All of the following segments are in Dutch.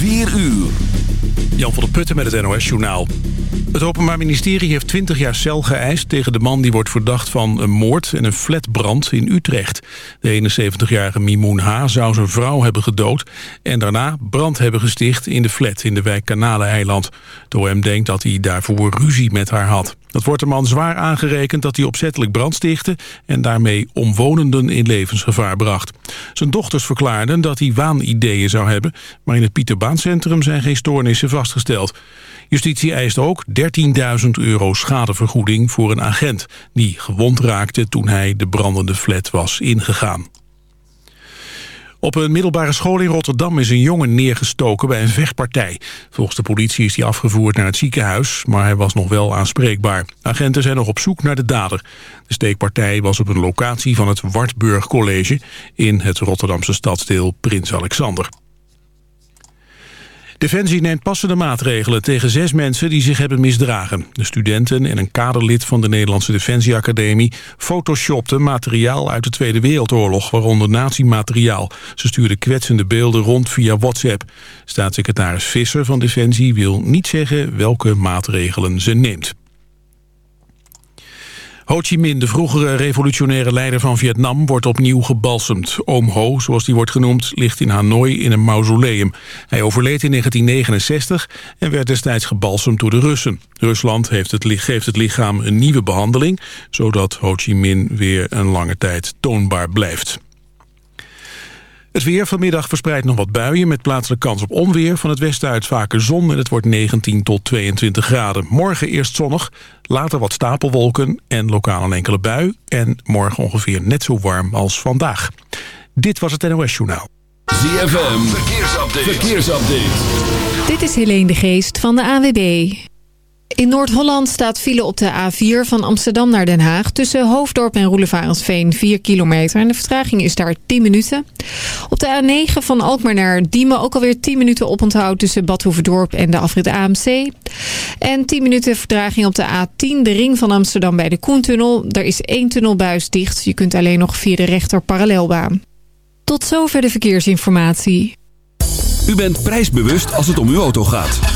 4 uur. Jan van der Putten met het NOS-journaal. Het Openbaar Ministerie heeft 20 jaar cel geëist... tegen de man die wordt verdacht van een moord en een flatbrand in Utrecht. De 71-jarige Mimoen H. zou zijn vrouw hebben gedood... en daarna brand hebben gesticht in de flat in de wijk Kanaleneiland. De OM denkt dat hij daarvoor ruzie met haar had. Dat wordt de man zwaar aangerekend dat hij opzettelijk brand stichtte... en daarmee omwonenden in levensgevaar bracht. Zijn dochters verklaarden dat hij waanideeën zou hebben... maar in het Pieterbaancentrum zijn geen stoornissen vastgesteld. Justitie eist ook 13.000 euro schadevergoeding voor een agent... die gewond raakte toen hij de brandende flat was ingegaan. Op een middelbare school in Rotterdam is een jongen neergestoken bij een vechtpartij. Volgens de politie is hij afgevoerd naar het ziekenhuis, maar hij was nog wel aanspreekbaar. Agenten zijn nog op zoek naar de dader. De steekpartij was op een locatie van het Wartburg College in het Rotterdamse stadsdeel Prins Alexander. Defensie neemt passende maatregelen tegen zes mensen die zich hebben misdragen. De studenten en een kaderlid van de Nederlandse Defensieacademie photoshopten materiaal uit de Tweede Wereldoorlog, waaronder nazi-materiaal. Ze stuurden kwetsende beelden rond via WhatsApp. Staatssecretaris Visser van Defensie wil niet zeggen welke maatregelen ze neemt. Ho Chi Minh, de vroegere revolutionaire leider van Vietnam, wordt opnieuw gebalsemd. Oom Ho, zoals die wordt genoemd, ligt in Hanoi in een mausoleum. Hij overleed in 1969 en werd destijds gebalsemd door de Russen. Rusland heeft het, geeft het lichaam een nieuwe behandeling, zodat Ho Chi Minh weer een lange tijd toonbaar blijft. Het weer vanmiddag verspreidt nog wat buien met plaatselijke kans op onweer. Van het westen uit vaker zon en het wordt 19 tot 22 graden. Morgen eerst zonnig, later wat stapelwolken en lokaal een enkele bui. En morgen ongeveer net zo warm als vandaag. Dit was het NOS Journaal. ZFM, verkeersupdate. verkeersupdate. Dit is Helene de Geest van de AWB. In Noord-Holland staat file op de A4 van Amsterdam naar Den Haag... tussen Hoofddorp en Roelevarensveen 4 kilometer. En de vertraging is daar 10 minuten. Op de A9 van Alkmaar naar Diemen ook alweer 10 minuten oponthoud... tussen Badhoevedorp en de afrit AMC. En 10 minuten vertraging op de A10, de ring van Amsterdam bij de Koentunnel. Er is één tunnelbuis dicht. Je kunt alleen nog via de rechter parallelbaan. Tot zover de verkeersinformatie. U bent prijsbewust als het om uw auto gaat.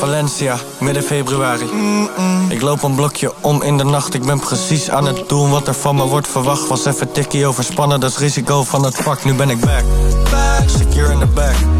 Valencia, midden februari. Ik loop een blokje om in de nacht. Ik ben precies aan het doen wat er van me wordt verwacht. Was even tikkie overspannen, dat is risico van het vak. Nu ben ik back. Back, secure in the back.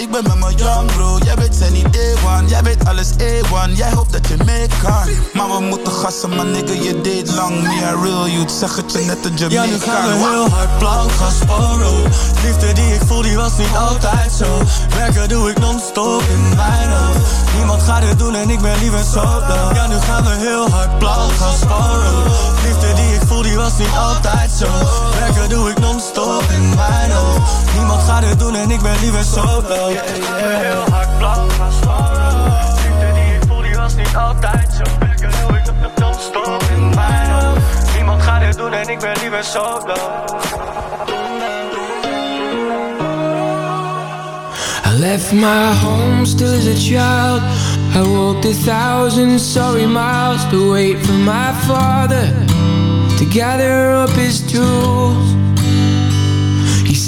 Ik ben met mijn young bro, jij weet zijn niet A1 Jij weet alles A1, jij hoopt dat je mee kan Maar we moeten gassen, man nigga, je deed lang a real youth, zeg het je net een Ja, Jamaican nu gaan we heel hard plank gaan sporen. Liefde die ik voel, die was niet altijd zo. Werken doe ik non-stop in mijn hoofd. Niemand gaat het doen en ik ben liever solo. Ja, nu gaan we heel hard plank gaan sporen. Liefde die ik voel, die was niet altijd zo. Werken doe ik non-stop in mijn hoofd. Niemand gaat het doen en ik ben liever solo. Heel hard plank gaan sporen. Liefde die ik voel, die was niet altijd zo. Werken doe ik non-stop in mijn hoofd. Niemand gaat het doen en ik ben liever solo. I left my home still as a child. I walked a thousand sorry miles to wait for my father to gather up his tools.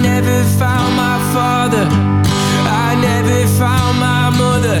I never found my father, I never found my mother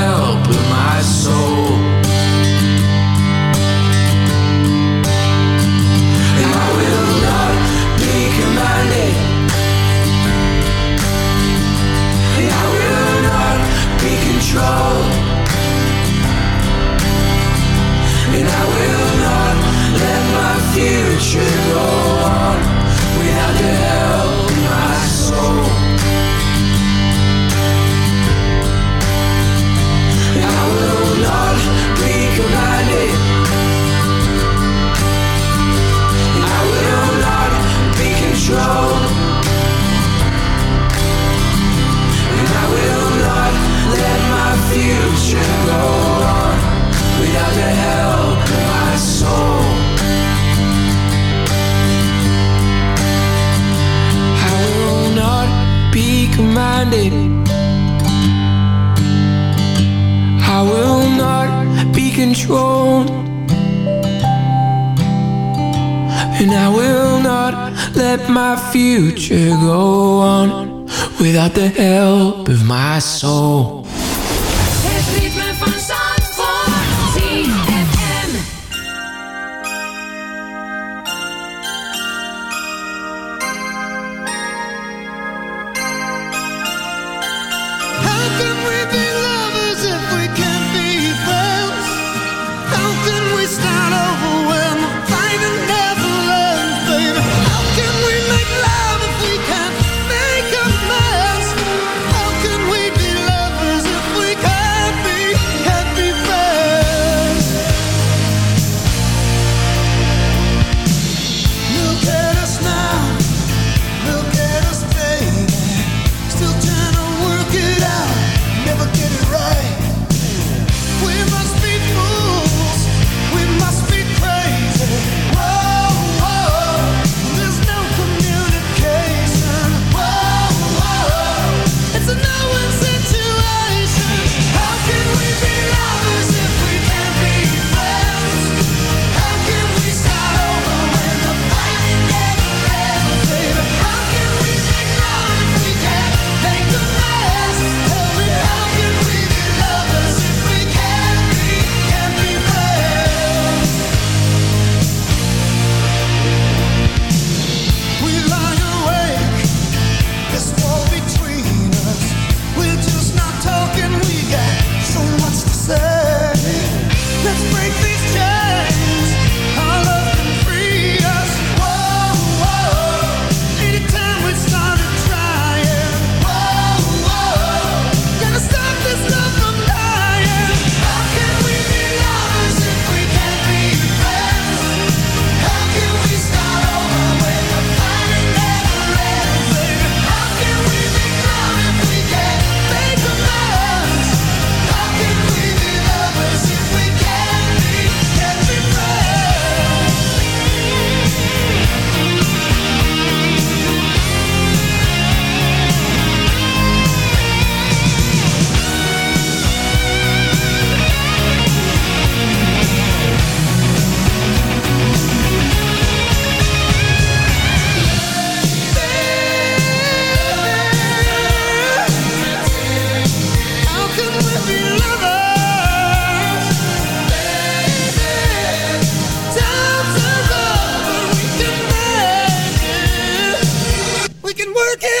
working.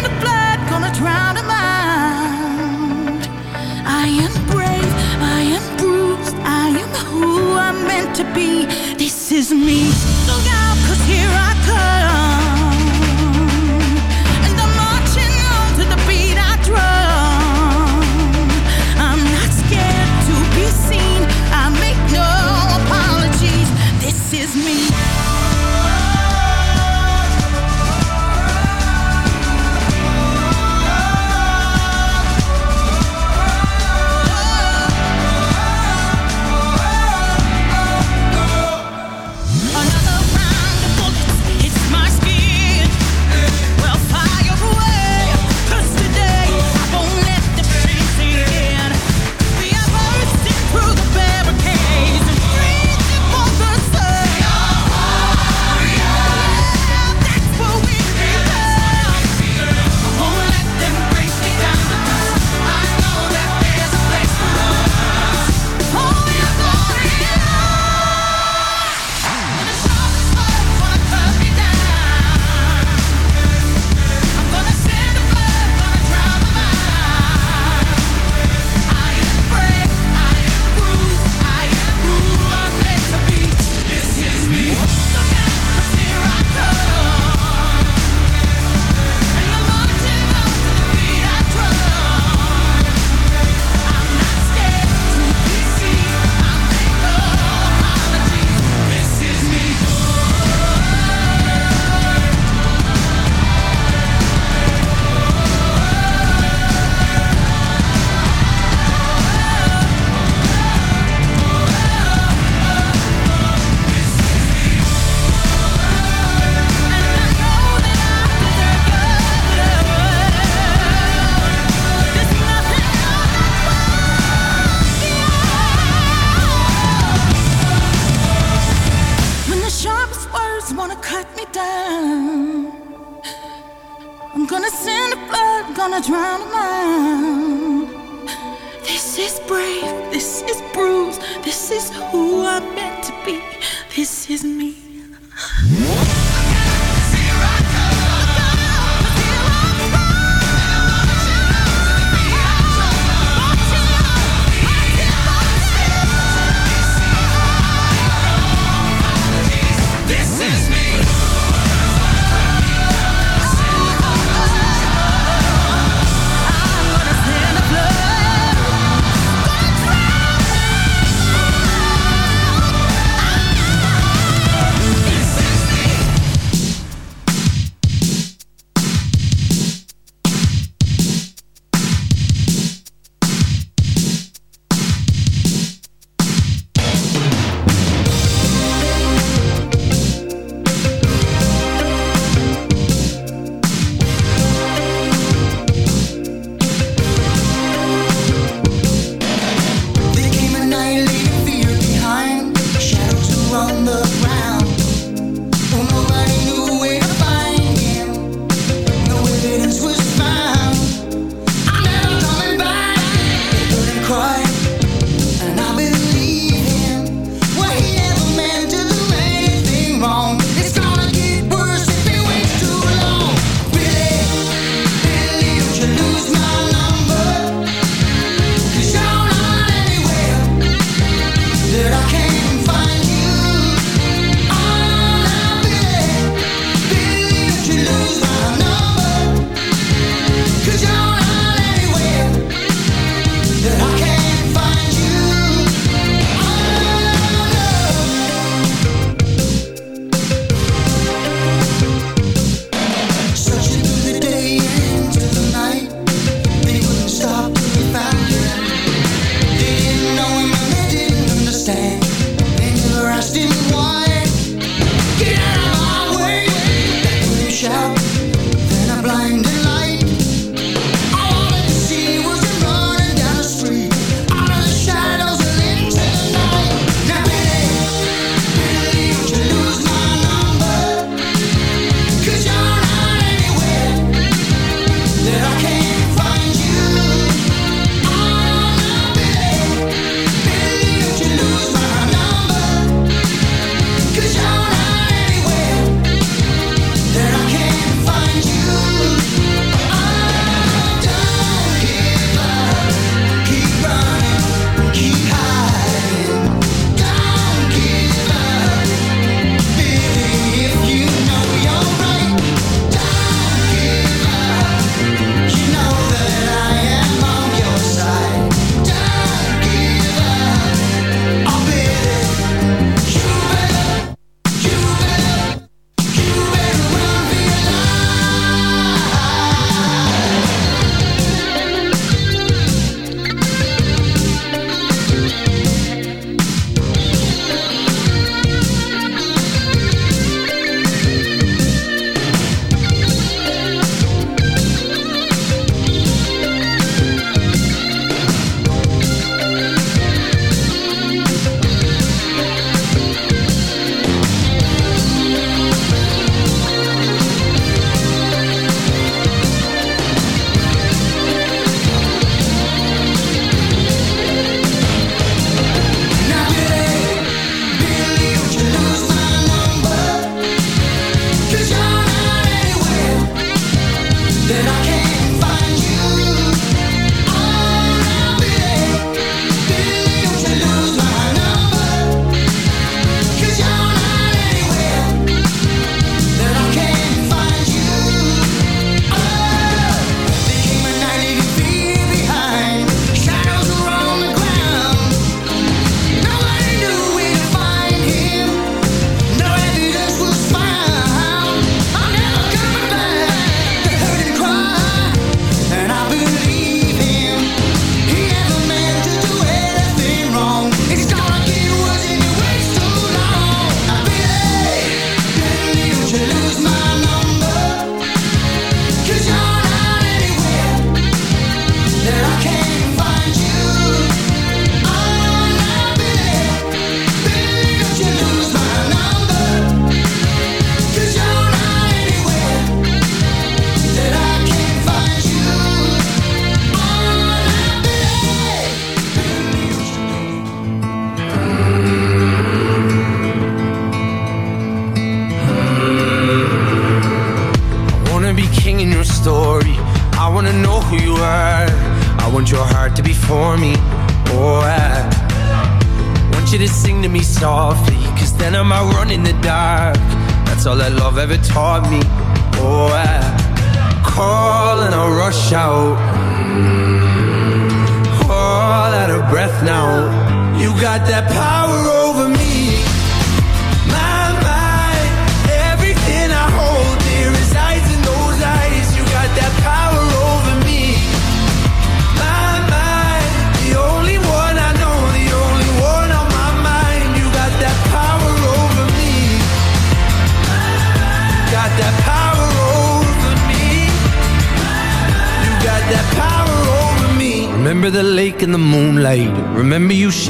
to be. This is me.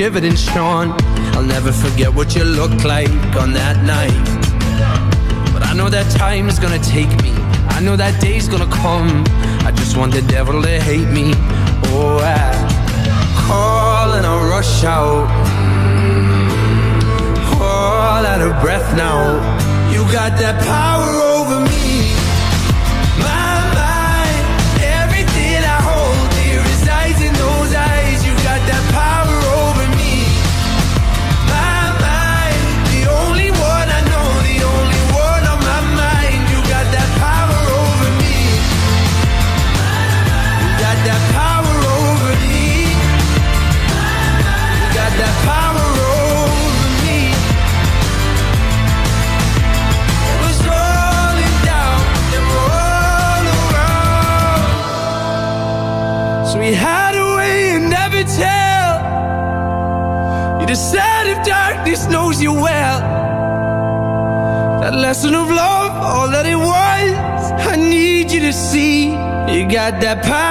shivered and shorn. I'll never forget what you looked like on that night. But I know that time's gonna take me. I know that day's gonna come. I just want the devil to hate me. Oh, I call and I rush out. All out of breath now. You got that power over me. that power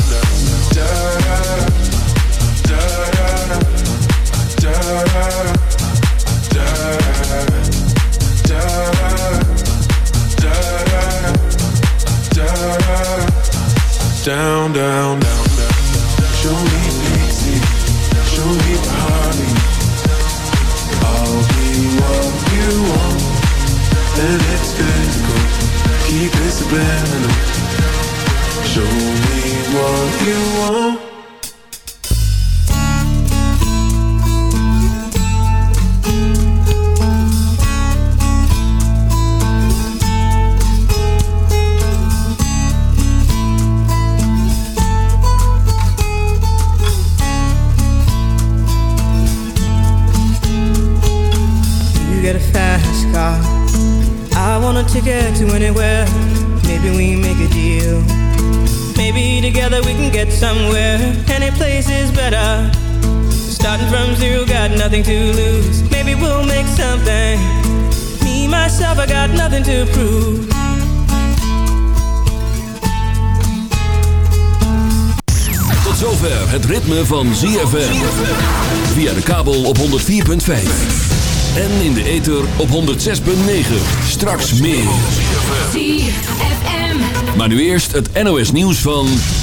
Down, down, nothing to lose. Maybe we'll make something. Me, myself, I got nothing to prove. Tot zover het ritme van ZFM. Via de kabel op 104.5. En in de ether op 106.9. Straks meer. ZFM. Maar nu eerst het NOS nieuws van...